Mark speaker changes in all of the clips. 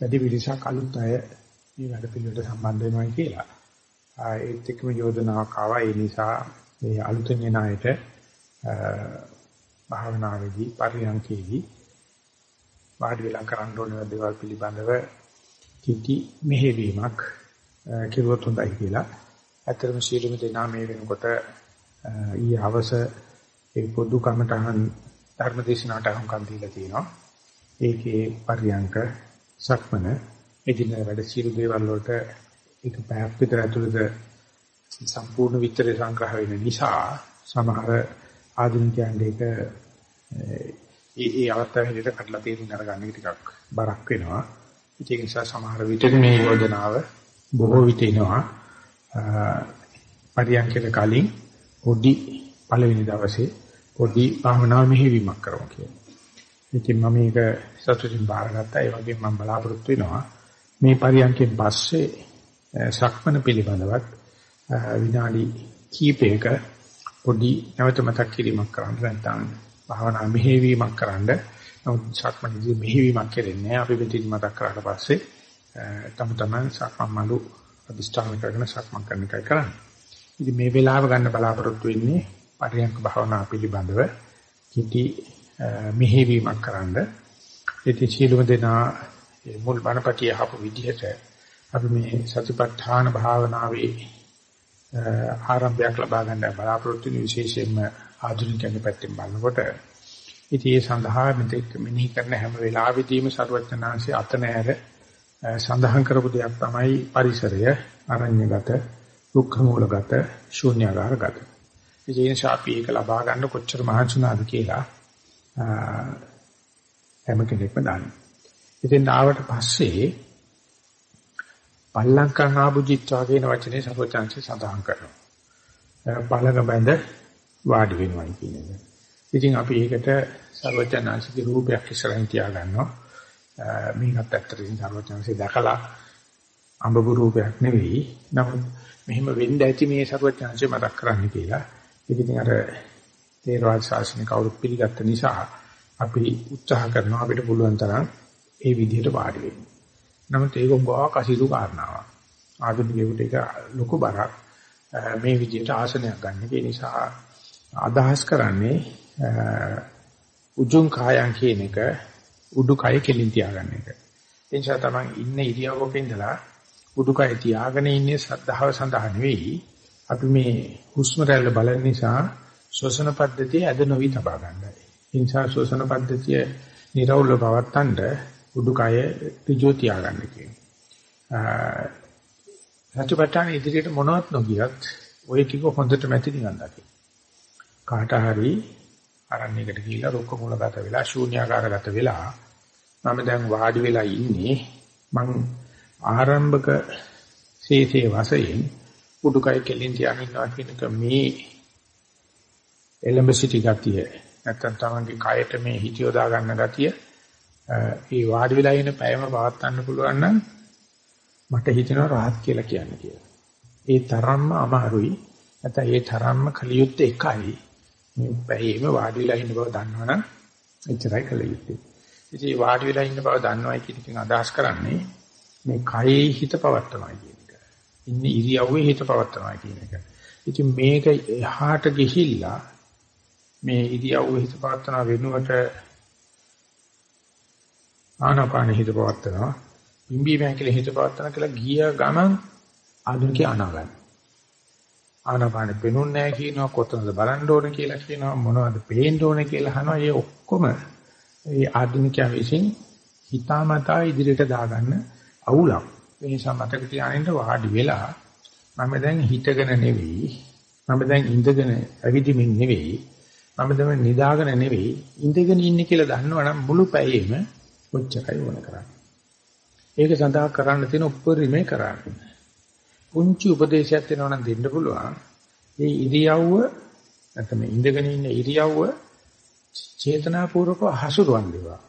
Speaker 1: වැඩි පිළිසක් අලුත් අය මේ වැඩ පිළිවෙලට සම්බන්ධ වෙනවා කියලා. ඒත් එක්කම යෝජනාවක් ආවා ඒ නිසා මේ අලුතෙන් එන අයට භාවනාවේදී පරියන්කේදී වාඩි වෙලා කරන්න ඕන දේවල් පිළිබඳව කිටි මෙහෙවීමක් කිරුවොත් හොඳයි කියලා. ඇත්තටම සීලෙම දෙනා මේ වෙනකොට ඊ අවස ඒ පොදු කමටහන් ධර්මදේශනාට අහුම්කම් දීලා තියෙනවා. ඒකේ පරියන්ක සක්මන එදින වැඩ සියලු දේවල් වලට එක පැයක් විතර ඇතුළත සම්පූර්ණ විතරේ සංග්‍රහ වෙන නිසා සමහර ආධුනිකයන් ඒක ඒ ඒ අවස්ථාවේ කඩලා තේරුම් අරගන්න එක ටිකක් බරක් වෙනවා. ඒක නිසා සමහර විට මේ යෝජනාව බොහෝ විට එනවා පරියන්කේ කලින් පොඩි පළවෙනි දවසේ පොඩි භාවනා මෙහෙවීමක් කරමු කියලා. ඉතින් මම මේක සතුටින් බාරගත්තා. ඒ වගේම මම බලාපොරොත්තු වෙනවා මේ පරියන්කෙන් පස්සේ සක්මන පිළිබඳවත් විනාඩි කීපයක පොඩි නැවත මතක් කිරීමක් කරන්න නැත්නම් භාවනා මෙහෙවීමක් කරන්න. නමුත් සක්මනදී මෙහෙවීමක් කරන්නේ අපි මෙතන මතක් කරාට පස්සේ තම තමන් සක්මන් මළු අදිස්ථාන කරගෙන සක්මන් කරන එකයි කරන්නේ. ඉතින් මේ වෙලාව ගන්න බලාපොරොත්තු වෙන්නේ පරියන්ක භාවනා පිළිබඳව කිටි මෙහෙවීමක් කරන්න. ඉතින් සීලුම දෙනා මුල් බණපටිය හපු විදිහට අපි මේ සතිපට්ඨාන භාවනාවේ ආරම්භයක් ලබා ගන්න බලාපොරොත්තු වෙන විශේෂයෙන්ම ආධුනිකයන්ගේ පැත්තෙන් බලනකොට ඉතින් ඒ සඳහා මෙතෙක් මෙනෙහි කරන හැම වෙලාවෙදීම සරුවචනාංශي අත නැර සඳහන් කරපු දෙයක් තමයි පරිසරය අරඤ්‍යගත දුක්ඛ මූලගත ශූන්‍යාකාරගත. ඒ නිසා අපි ඒක ලබා ගන්න කොච්චර මහන්සිනාද කියලා හැම කෙනෙක්ම දන්නවා. ඉතින් ආවට පස්සේ පල්ලංකං ආභුජිත්වා කියන වචනේ සර්වචන්සේ සඳහන් කරනවා. පළඟ බඳ වාඩි වෙනවා කියන එක. ඉතින් අපි ඒකට සර්වචනාංශික රූපයක් ඉස්සරහින් තියා ගන්නවා. මේකත් ඇත්තටම සර්වචන්සේ දැකලා අඹපු රූපයක් නෙවෙයි. නමුත් මෙහෙම වෙන්න ඇති මේ සර්වචන්සේ මතක් කරන්න කියලා. ඒක ඉතින් අර තේරවාද ශාසනය කවුරුත් පිළිගත්ත නිසා අපි උත්සාහ කරනවා අපිට පුළුවන් තරම් ඒ විදිහට වාඩි වෙන්න. නමුත් ඒක ගොඩාක් අසීරු කාරණාවක්. ආධුනිකයෙකුට ඒක ලොකු බරක්. මේ විදිහට ආසනයක් ගන්න. ඒ නිසා අදහස් කරන්නේ උජුං කායං කියන එක උඩුකය කෙලින් තියාගන්න එක. ඒ නිසා තමයි ඉන්න ඉරියව්වක ඉඳලා උඩුකය තියාගෙන ඉන්නේ සද්ධාව සඳහා නෙවෙයි. අපි මේ හුස්ම රැල්ල බලන නිසා ශ්වසන පද්ධතිය ඇද නොවි තබා ගන්නයි. ඒ නිසා ශ්වසන පද්ධතිය නිරවුල්ව පවත්තන්න උඩුකය ඍජුව තියාගන්න කියනවා. සත්‍යපට්ඨාන ඉදිරියට මොනවත් නොගියත් ওই ටික හොඳට මැති නිකන් දකින්න. කාට හරි අරණයකට ගිහිල්ලා රුක්ක මූලගත වෙලා ශූන්‍යාකාරගත වෙලා මම දැන් වාඩි වෙලා ඉන්නේ මං ආරම්භක සීසේ වශයෙන් උඩුකය කෙලින් තියාගෙන ඉන්නවා කියන එක මේ එලඹ සිටි ගතිය නැත්තම් තමන්ගේ කයට මේ හිත යොදා ගන්න ගතිය ඒ වාඩි වෙලා ඉන්න පැයම පවත් ගන්න පුළුවන් නම් මට හිතෙනවා rahat කියලා කියන්නේ කියලා. ඒ තරම්ම අමාරුයි. නැත්නම් ඒ තරම්ම කලියුත් එකයි. මේ පැයෙම වාඩි වෙලා ඉන්න බව දන්නවනම් එච්චරයි කලියුත්තේ. ඉතින් වාඩි වෙලා ඉන්න බව දන්නවයි කියන එකෙන් අදහස් කරන්නේ මේ කයේ හිත පවත්නවා කියන එක. ඉන්නේ ඉරියව්වේ හිත පවත්නවා කියන එක. ඉතින් මේක එහාට ගිහිල්ලා මේ ඉරියව්ව හිත පවත්වන වෙනුවට ආනාපාන හිත පවත්වනවා. බිම්බීම හැකල හිත පවත්වන කියලා ගිය ගමන් ආධුනික අනාගන්න. ආනාපාන පෙනුන්නේ නැහැ කියනවා කොතනද බලන්න ඕනේ කියලා කියනවා මොනවද පේන්න ඕනේ කියලා අහනවා. ඒ ඔක්කොම ඒ ආධුනිකයා විසින් හිතාමතා ඉදිරියට දාගන්න අවුලක්. ඒ නිසා මතක තියාගන්න වාඩි වෙලා මම දැන් හිතගෙන නෙවෙයි මම දැන් ඉඳගෙන ඇවිදිමින් නෙවෙයි මම දැන් නිදාගෙන නෙවෙයි ඉඳගෙන ඉන්නේ කියලා දන්නවනම් මුළු පැයෙම ඔච්චරයි ඕන කරන්නේ. ඒක සඳහා කරන්න තියෙන උපරිමේ කරන්න. පුංචි උපදේශයක් දෙනවා නම් දෙන්න පුළුවන්. ඒ ඉරියව්ව නැත්නම් ඉඳගෙන ඉන්න ඉරියව්ව චේතනාපූර්වක හසුරුවන් දේවා.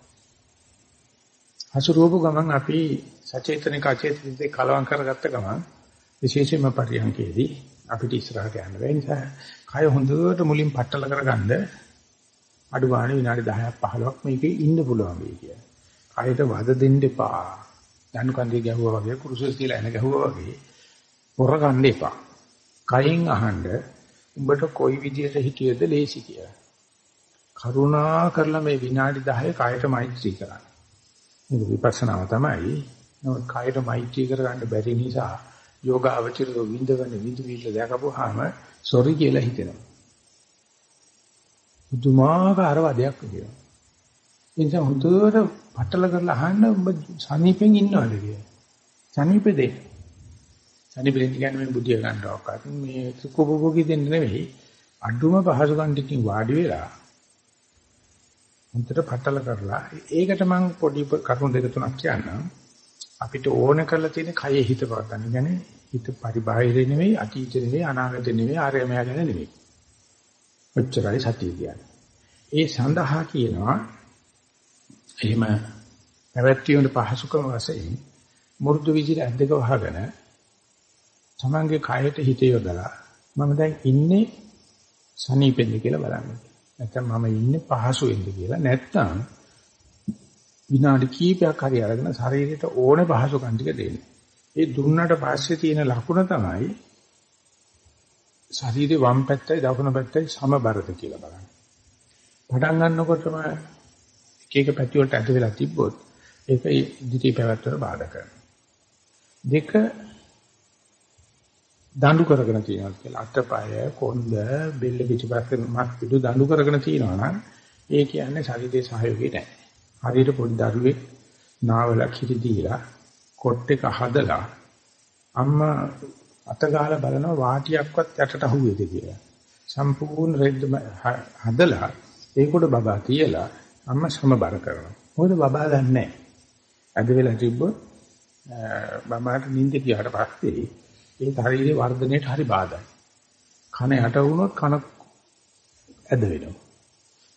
Speaker 1: හසුරුවපු ගමන් අපි සචේතනික අචේතනික කලවම් කරගත්ත ගමන් විශේෂයෙන්ම පරියන්කේදී අපිට ඉස්සරහට යන්න බැහැ. නිසා කය හොඳට මුලින් පట్టල කරගන්න අඩු ගන්න විනාඩි 10ක් 15ක් මේකේ ඉන්න පුළුවන් වෙයි කියන්නේ. කයට වද දෙන්න එපා. දණු කන්දේ ගැහුවා වගේ කුරුසෙ තියලා එන ගැහුවා වගේ පොර ගන්න එපා. කයින් අහන්න උඹට කොයි විදියට හිටියද ලේසි කියලා. කරුණා කරලා මේ විනාඩි 10 කයට මෛත්‍රී කරන්න. මේක විපස්සනාව තමයි. නමුත් කයට මෛත්‍රී කරගන්න බැරි නිසා යෝග අවචරෝ විඳවන විඳ විඳ දැකපුවාම සොරි කියලා හිතෙනවා. බුදුමාකාර වදයක් කියනවා. ඒ නිසා හොඳට පටල කරලා අහන්න ඔබ සනීපෙන් ඉන්නවද කියලා. සනීපෙදී. සනීපෙදී කියන්නේ මේ බුද්ධිය ගන්නවක්වත් මේ සුඛෝපභෝගී දෙන්න නෙවෙයි. අඩුම පහසුකම් ටිකකින් වාඩි වෙලා හොඳට පටල කරලා ඒකට මම පොඩි කරුණු දෙක තුනක් කියන්නම්. අපිට ඕන කරලා තියෙන කයේ හිත පවත්තන්න. يعني හිත පරිබාහිර නෙවෙයි, අතීත නෙවෙයි, අනාගත නෙවෙයි, ආර්යමය ගැන නෙවෙයි. ඔච්චරයි සතිය කියන්නේ. ඒ සඳහා කියනවා එහෙම පැවැත්වියට පහසුකම වශයෙන් මුරුදු විදිහට ඇද්දක වහගෙන තමන්ගේ කයට හිත යොදලා මම දැන් ඉන්නේ සනීපෙන්ද කියලා බලන්න. නැත්නම් මම ඉන්නේ පහසුවෙන්ද කියලා. නැත්නම් විනාඩි කීපයක් හරි අරගෙන ශරීරයට ඕනේ පහසුකම් ටික දෙන්න. ඒ දුන්නට පස්සේ තියෙන ලකුණ තමයි ශරීරේ වම් පැත්තයි දකුණු පැත්තයි සමබරද කියලා බලන්න. පටන් ගන්නකොටම එක එක පැති වලට ඇද වෙලා තිබ්බොත් ඒක ඉදිරි පැවැත්මට බාධා කරනවා. දෙක දඬු කරගෙන තියෙනවා කියලා අතපය කොන්ද බෙල්ල පිටිපස්සේ මස් පිටු දඬු කරගෙන තියෙනවා නම් ඒ කියන්නේ ශරීරයේ සහයෝගය නැහැ. හරියට පොඩි දරුවෙක් නාවල කිරි දීලා කොට් එක හදලා අම්මා අත ගහලා බලනවා වාටියක්වත් යටට අහුවේද කියලා. සම්පූර්ණ රෙද්ද හදලා ඒකට බබා තියලා අම්මා සමබර කරනවා. මොකද බබා දන්නේ නැහැ. අද වෙලා තිබ්බොත් බබාට නිින්ද ගියාට පස්සේ ඒ ශරීරයේ වර්ධනයට හරි බාධායි. කන යට වුණොත් කන ඇද වෙනවා.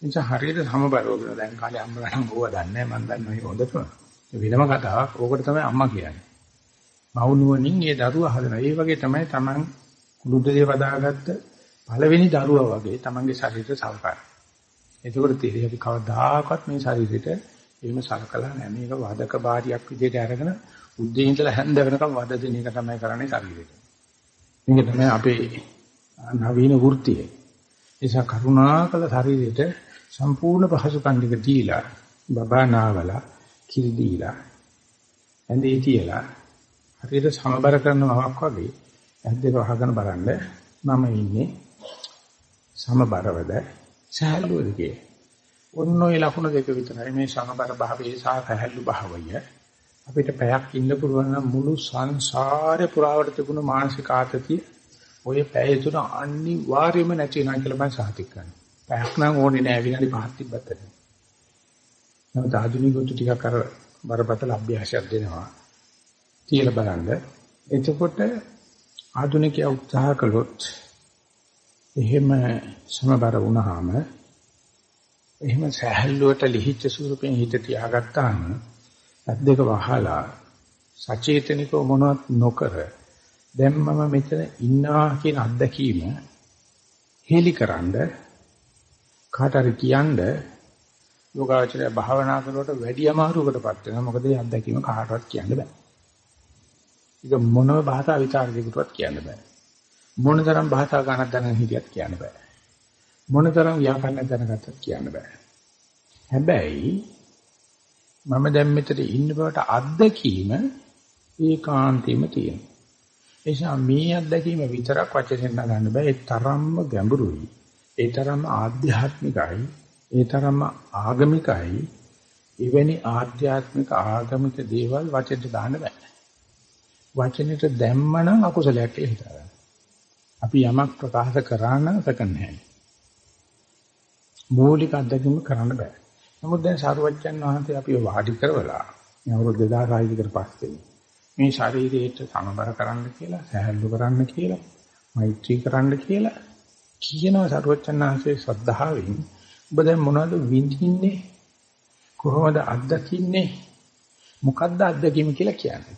Speaker 1: නිසා හරියට සමබරව වෙනවා. දැන් කාලේ අම්මලා නම් ඕවා දන්නේ නැහැ. මම දන්නවා ඒක හොඳටම. වෙනම කතාවක්. ඕකට තමයි අම්මා කියන්නේ. මවුනුවණින් ඒ දරුවා හදනවා. ඒ වගේ තමයි Taman කුළුද්දේ වදාගත්ත පළවෙනි දරුවා වගේ Tamanගේ ශරීරය සල්කරන. එතකොට තේරෙයි අපි කවදාකවත් මේ ශරීරෙට එහෙම සලකලා නැහැ. මේක වදක බාරියක් විදිහට අරගෙන උද්දී ඉඳලා හැන්ද වෙනකම් වද දෙන එක තමයි කරන්නේ ශරීරෙට. මේක තමයි අපේ නවීන වෘත්තිය. ඒසා කරුණාකල ශරීරෙට සම්පූර්ණ පහසුකම් ටික දීලා බබා නාවලා කිරි දීලා ඇඳේ තියලා හරියට සමබර කරනවක් වගේ ඇද්දක වහගෙන බලන්න මම ඉන්නේ සමබරවද සහැල්ලුවද කියේ. ඔන්න ඔය ලකුණු දෙක විතරයි මේ සමබර භාවයේ සහ සහැල්ලු භාවය අපිට පැයක් ඉන්න පුළුවන් නම් මුළු සංසාරේ පුරාවට තිබුණු මානසික ආතතිය ඔය පැය තුන අනිවාර්යයෙන්ම නැති වෙනවා කියලා මම සාතික කරනවා. පැයක් නම් ඕනේ නෑ විනාඩි 5ක් තිබ්බත් ඇති. නමුත් ආධුනිකයෝ ටිකක් අර බරපතල අභ්‍යාසයක් දෙනවා. කියලා බලන්න. එතකොට ආධුනිකයා උත්සාහ කළොත් එහෙම සමබර වුණාම එහෙම සහැල්ලුවට ලිහිච්ච ස්වරූපෙන් හිත තියාගත්තාම අද්දක වහලා සචේතනිකව මොනවත් නොකර දැන් මම මෙතන ඉන්නවා කියන අත්දැකීම හේලිකරනද කාට හරි කියන්න යෝගාචරය භාවනා කරනකොට වැඩි අමාරුවකටපත් වෙනවා මොකද මේ අත්දැකීම කාටවත් කියන්න බෑ. ඒක මොනම භාෂා විචාරයකටවත් කියන්න බෑ. මොනතරම් භාෂා ගණක් දැනගෙන හිටියත් කියන්න බෑ. මොනතරම් ව්‍යාකරණ දැනගත්තත් කියන්න බෑ. හැබැයි මම දැන් මෙතන ඉන්න බවට අත්දැකීම ඒකාන්තෙම තියෙනවා. ඒ නිසා මේ අත්දැකීම විතරක් වචනෙන් නගන්න බෑ. ඒ තරම්ම ගැඹුරුයි. ඒ තරම්ම ආධ්‍යාත්මිකයි. ඒ තරම්ම ආගමිකයි. එවැනි ආධ්‍යාත්මික ආගමික දේවල් වචෙන්ට දාන්න බෑ. වචනෙට දැම්මනම් අකුසලයක් කියලා හිතාගන්න. අපි යමක් ප්‍රකාශ කරා නම් සකන්නේ මූලික අත්දැකීම කරන්න බෑ. නමුත් දැන් සාරවත්යන් වහන්සේ අපිව වාඩි කරවලා මේ අවුරුදු 2600 කට පස්සේ මේ ශරීරයට සමබර කරන්න කියලා, සහැල්ලු කරන්න කියලා, මෛත්‍රී කරන්න කියලා කියනවා සාරවත්යන් වහන්සේ ශ්‍රද්ධාවෙන් ඔබ දැන් මොනවද විඳින්නේ? කොහොමද අත්දකින්නේ? මොකද්ද අත්දැකීම කියලා කියන්නේ.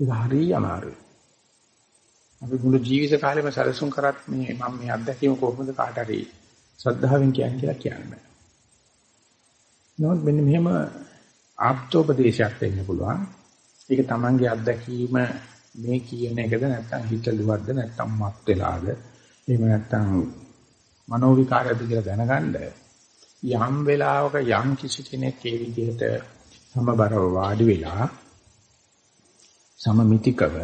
Speaker 1: ඒක හරිය අමාරුයි. අපි මුළු ජීවිත කාලෙම සැලසුම් කරත් මේ මම මේ අත්දැකීම කොහොමද කාට හරි ශ්‍රද්ධාවෙන් කියන්නේ කියලා කියන්න බෑ. නමුත් මෙන්න මෙහෙම ආප්තෝපදේශයක් වෙන්න පුළුවන්. ඒක Tamange අත්දැකීම මේ කියන එකද නැත්නම් හිතලුවක්ද නැත්නම් මත් වෙලාද එහෙම නැත්නම් මනෝ විකාරයද කියලා දැනගන්න යම් වෙලාවක යම් කිසි කෙනෙක් ඒ විදිහට සමබරව වාඩි වෙලා සමමිතිකව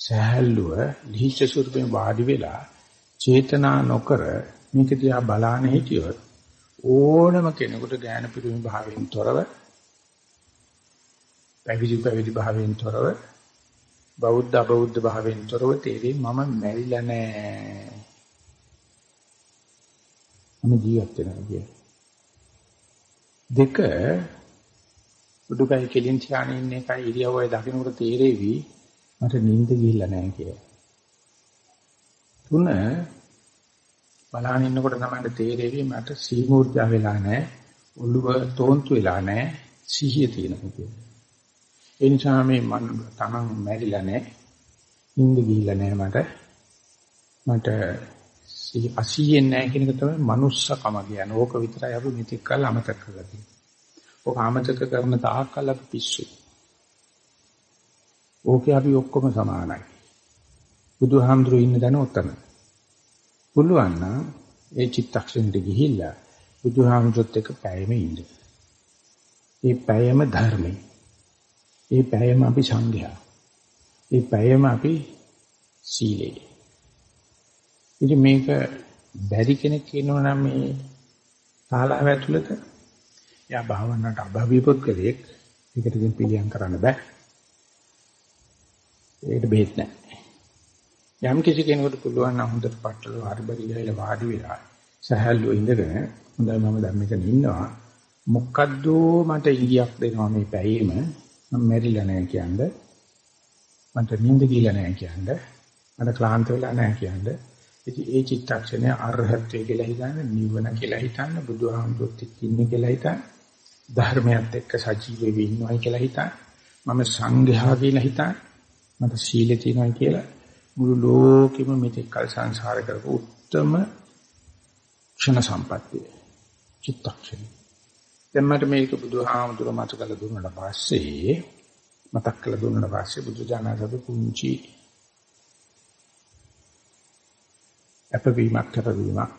Speaker 1: සහැල්ලුව ලිහිච්ඡ ස්වරූපයෙන් වාඩි වෙලා චේතනා නොකර මේක දිහා බලාන හිටියොත් ඕනම කෙනෙකුට ඥාන පිරිමි භාවයෙන් තොරව පැවිදි පැවිදි භාවයෙන් තොරව බෞද්ධ අබෞද්ධ භාවයෙන් තොරව තේරෙයි මම මැරිලා නෑ මම ජීවත් වෙනවා කිය. දෙක උඩුකය කෙලින් ධානයේ ඉන්න එකයි ඉරියව්වයි දකින්නකොට තේරෙවි මට නිින්ද ගිහිල්ලා නැහැ කියලා. තුන බලහන් ඉන්නකොට තමයි තේරෙවි මට සීමූර්ජා වෙලා නැහැ ඔළුව තෝන්තු වෙලා නැහැ සිහිය තියෙනවා කියලා. ඒ නිසා මේ මම තමන් මැරිලා නැහැ නිින්ද ගිහිල්ලා නැහැ මට මට අසීයෙන් නැහැ කියන එක තමයි manussකම කියන්නේ. ඕක විතරයි අපි මෙතෙක් කල් අමතක කරලා තියෙන්නේ. ඕක අමතක කරන තාක් කල් අපි පිස්සු. ඕකේ අපි ඔක්කොම සමානයි. බුදුහාමුදුරු ඉන්න දන උතන. පුළුවන් නම් ඒ චිත්තක්ෂණෙට ගිහිල්ලා බුදුහාමුදුරුත් එක්ක පැයෙම ඉන්න. ඒ පැයම ධර්මයි. ඒ පැයම අපි සංඝයා. ඒ පැයම අපි සීලේ. ඉතින් මේක බැරි කෙනෙක් කියනවා නම් මේ ශාලාව ඇතුළත යා භාවනාවට අභාවී පුද්ගලෙක් ඒකට ඉතින් පිළියම් කරන්න බෑ. ඒකට බෙහෙත් නැහැ. යම් කිසි කෙනෙකුට පුළුවන් නම් හොඳට පట్టල හරිබරි ගහලා වාඩි වෙලා සහැල්ලුව ඉඳගෙන හොඳයි මම දැන් මෙතන ඉන්නවා. මොකද්ද මට ඉඟියක් දෙනවා මේ පැයේම මම මැරිලා නැහැ කියන්නේ. මට නිින්ද ගිහලා නැහැ කියන්නේ. මට ක්ලාන්ත වෙලා නැහැ කියන්නේ. ඉතින් ඒ චිත්තක්ෂණය අරහත්ත්වය කියලා හිතන්න, නිවන කියලා හිතන්න, බුදුහාමුදුරුත් ඉන්නේ කියලා හිතන්න, ධර්මයත් එක්ක සජීවී වෙන්නවයි කියලා හිතන්න, මම සංඝයා කියලා හිතන්න, මට සීලය තියෙනවයි කියලා මුළු ලෝකෙම මෙතෙක් කල සංසාර කරපු උත්තරම ක්ෂණ සම්පත්තිය. චිත්තක්ෂණය. දැන් මට මේක බුදුහාමුදුරුවෝ මතක කරලා දුන්නාට පස්සේ මතක් කරලා දුන්නාට පස්සේ බුදු දානසතු කුංචි අපවීමක් කරවීමක්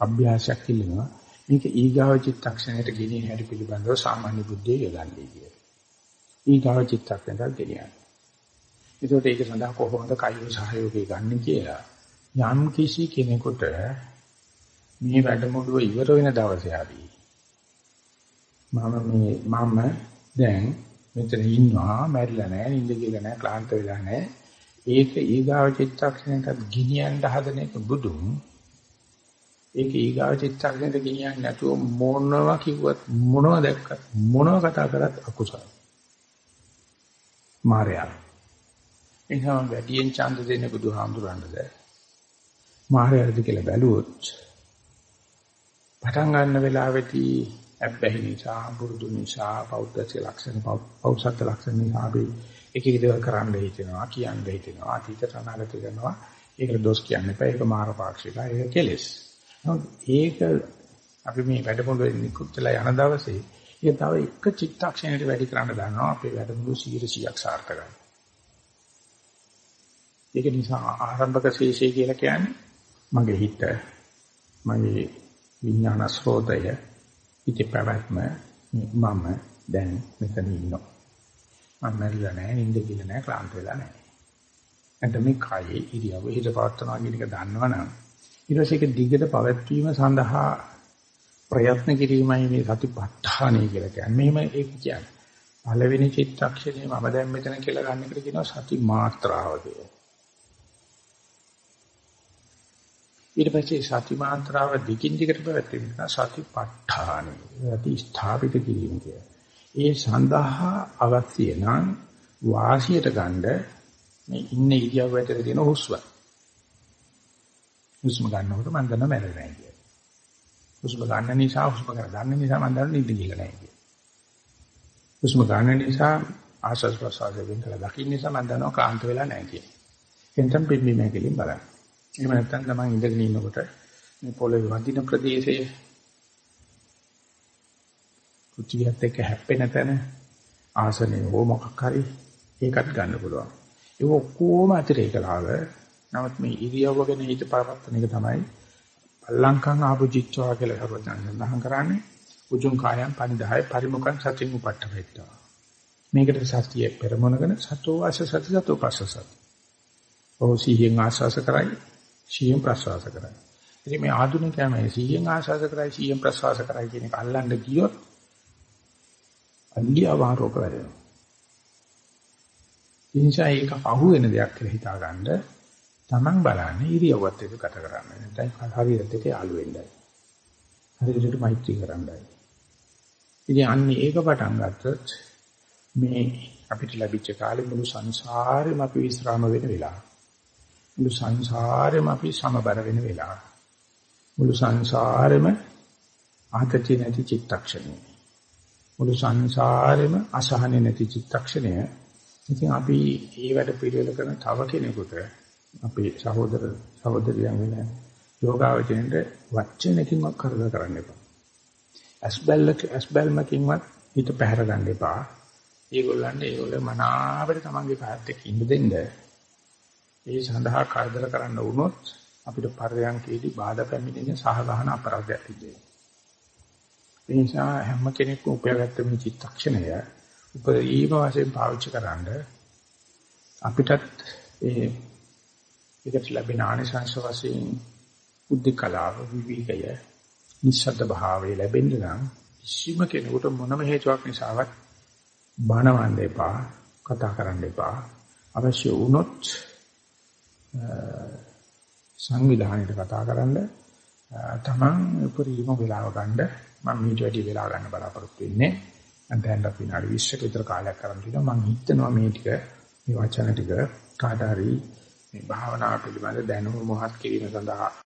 Speaker 1: අභ්‍යාසයක් ඉල්ලනවා මේක ඊගාව චිත්තක්ෂණයට ගෙනියන හැටි පිළිබඳව සාමාන්‍ය බුද්ධිය යොදන්නේ කියලා. ඊගාව චිත්තක්ෂණයට ගෙනියන්න. ඒකට ඒක සඳහා කොහොමද කයිව සහයෝගය ගන්න කියලා යම් කිසි කෙනෙකුට මේ වැඩමුළුව ඉවර වෙන දවසේ ආදී මම මේ මම දැන් මෙතන ඉන්නවා මැරිලා නැහැ නිින්ද කියලා නැහැ ක්ලාන්ත වෙලා නැහැ. ඒක ඊගාව චිත්තක්ෂණයට ගෙනියන්න හදන එක බුදුන්. ඒක ඊගාව චිත්තක්ෂණයට ගෙනියන්නේ නැතුව මොනවා කිව්වත් මොනවා දැක්කත් මොනවා කතා කරත් අකුසල. මායя. එහම වැඩියෙන් ඡන්ද දෙන්නේ බුදුහාමුදුරන්ද මායяද කියලා බැලුවොත් පටන් ගන්න වෙලාවේදී අබ්බැහි නිසා බුරුදු නිසා පෞද්ගලික ලක්ෂණ පෞසත් ලක්ෂණ නිසා අපි එක එක දේවල් කරන්න හිතෙනවා කියන්න හිතෙනවා අතීතට අනාගත කරනවා. ඒකට දොස් කියන්න එපා. ඒක මාර පාක්ෂිකයි ඒක කෙලෙස්. ඒක අපි මේ වැඩමුළුවේ නිකුත්ලා යන දවසේ ඒක තව එක චිත්තක්ෂණයකට වැඩි කරන්න ගන්නවා අපේ වැඩමුළු 100ක් සාර්ථකයි ඒක නිසා ආරම්භක ශේෂය කියලා කියන්නේ මගේ හිත මගේ විඥාන ස්රෝතය ඉති පැවැත්ම මම දැන් මෙතන ඉන්නවා මම මැරිලා නැහැ, නිින්ද කියලා නැහැ, ක්ලාන්ත වෙලා නැහැ. නැත්නම් මේ කයේ ඉරියව්ව හිත පවත්වනවා කියන එක දන්නවනම් ඊට පස්සේ ඒක දිගට පවත්වීම සඳහා ප්‍රයත්න කිරීමයි මේ සතිපට්ඨානය කියලා කියන්නේ. මෙහෙම ඒක කියන්නේ. පළවෙනි චිත්තක්ෂණය මම දැන් මෙතන කියලා ගන්න එකට කියනවා සති මාත්‍රාව කියලා. ඊට පස්සේ සති මාත්‍රාව දිගින් දිගට පැවැත්වීම සතිපට්ඨානය. යටි ස්ථාපිත කිරීම කියලා. ඒ සඳහා අවශ්‍ය නම් වාසියට ගන්න මේ ඉන්න ඉරියව්ව ඇතුලේ තියෙන හුස්ම. හුස්ම ගන්නකොට මම දන්නවා මැරෙන්නේ නැහැ කියලා. හුස්ම ගන්න නිසා හුස්ම කර ගන්න නිසා මම දන්නවා නිදි කියලා නැහැ කියලා. හුස්ම ගන්න නිසා ආශස් ප්‍රසාරයෙන් වෙන් කළ දකින්න නිසා මම දන්නවා කාන්ත වෙලා නැහැ කියලා. එතෙන් පිළිමේ මේකලින් බලන්න. එහෙම නැත්නම් තමන් ඉඳගෙන ඉන්නකොට මේ පොළවේ වදින ප්‍රදේශයේ පෘථිවියත් එක්ක හැප්පෙන තැන ආසනේ හෝ මොකක් හරි ඒකත් ගන්න පුළුවන්. ඒක ඔක්කොම අතිරේක ලාභ. නමුත් මේ ඉරියව්ව ගැන හිත පවත්තන එක තමයි පල්ලංකම් ආපු චිත්තවා කියලා හරවචන සඳහන් කරන්නේ. උජුං කායං පනිදාය පරිමුඛං සතින් උපට්ඨවෙත්තා. මේකට සතිය පෙරමොනගෙන සතෝ වාස සති සතෝ පස්ස සති. ඔහු සිහියෙන් ආස්වාස කරයි, සිහියෙන් ප්‍රසවාස කරයි. ඉතින් මේ ආධුනිකයා මේ සිහියෙන් ආස්වාස කරයි, සිහියෙන් ප්‍රසවාස කරයි කියන එක අල්ලන්න ගියොත් අන්‍ය අවාරෝප වෙනවා. ඉන්සයි එක අහු වෙන දෙයක් කියලා හිතාගන්න තමන් බලන්නේ ඉරියව්වත් එක්ක ගත කරන්න. නැත්නම් හරියට ඒක යාළු වෙන්නයි. හරියට මෛත්‍රී කරන්නයි. ඉතින් අන්නේ ඒක පටන් ගත්තොත් මේ අපිට ලැබිච්ච කාලේ මුළු සංසාරෙම අපි විස්රාම වෙන වෙලාව. මුළු සංසාරෙම අපි සමබර වෙන වෙලාව. මුළු සංසාරෙම ආතති නැති චිත්තක්ෂණය. මුළු සංසාරෙම අසහනෙ නැති චිත්තක්ෂණය. ඉතින් අපි ඒ වැඩ පිළිවෙල කරන තව කෙනෙකුට අපේ සහෝදර සහෝදරියන් වෙන යෝගාවචරෙන්ට වචනකින්වත් කරදර කරන්න එපා. ඇස්බල්ලක ඇස්බල්මකින්වත් හිත පැහැර ගන්න එපා. ඒගොල්ලන්ට ඒගොල්ලෝ මනාවට තමන්ගේ කායත් එක්ක ඉන්න දෙන්න. ඒ සඳහා කරදර කරන්න වුණොත් අපිට පරයන්කේදී බාධා පැමිණෙන සහගහන අපරාධයක් සිද්ධ වෙනවා. ඒ නිසා හැම කෙනෙක්ම උපයාගත්ත මේ චිත්තක්ෂණය උපරිම වශයෙන් පාවිච්චි කරන්න අපිටත් ඒ ඒකට ලැබෙන ආනිසංස වශයෙන් උද්දකලාව විවිධය නිස්සද්ද භාවයේ ලැබෙන්න නම් කිසිම කෙනෙකුට මොනම හේතුවක් නිසාවත් බනවන්න එපා කතා කරන්න එපා අවශ්‍ය වුණොත් සංවිධානයට කතා කරන්න තමන් උපරිම වෙලාව ගන්න මම මීට වැඩි වෙලා ගන්න බලාපොරොත්තු වෙන්නේ. දැන් අපි විනාඩි 20ක විතර කාලයක් කරන් තිනවා. මම හිතනවා මේ ටික මේ වචන ටික කාට හරි මේ භාවනාව පිළිබඳ දැනුම මොහත් කිරීම සඳහා